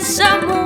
some more.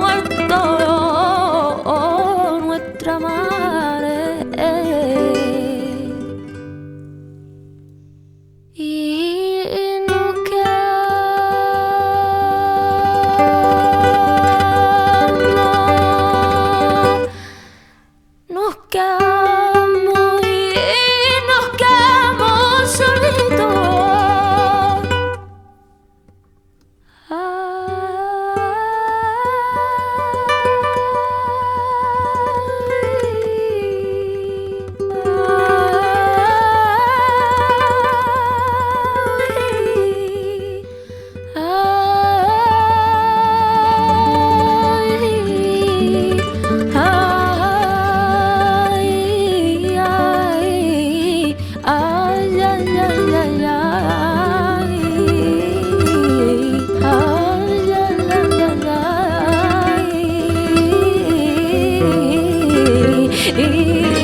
Música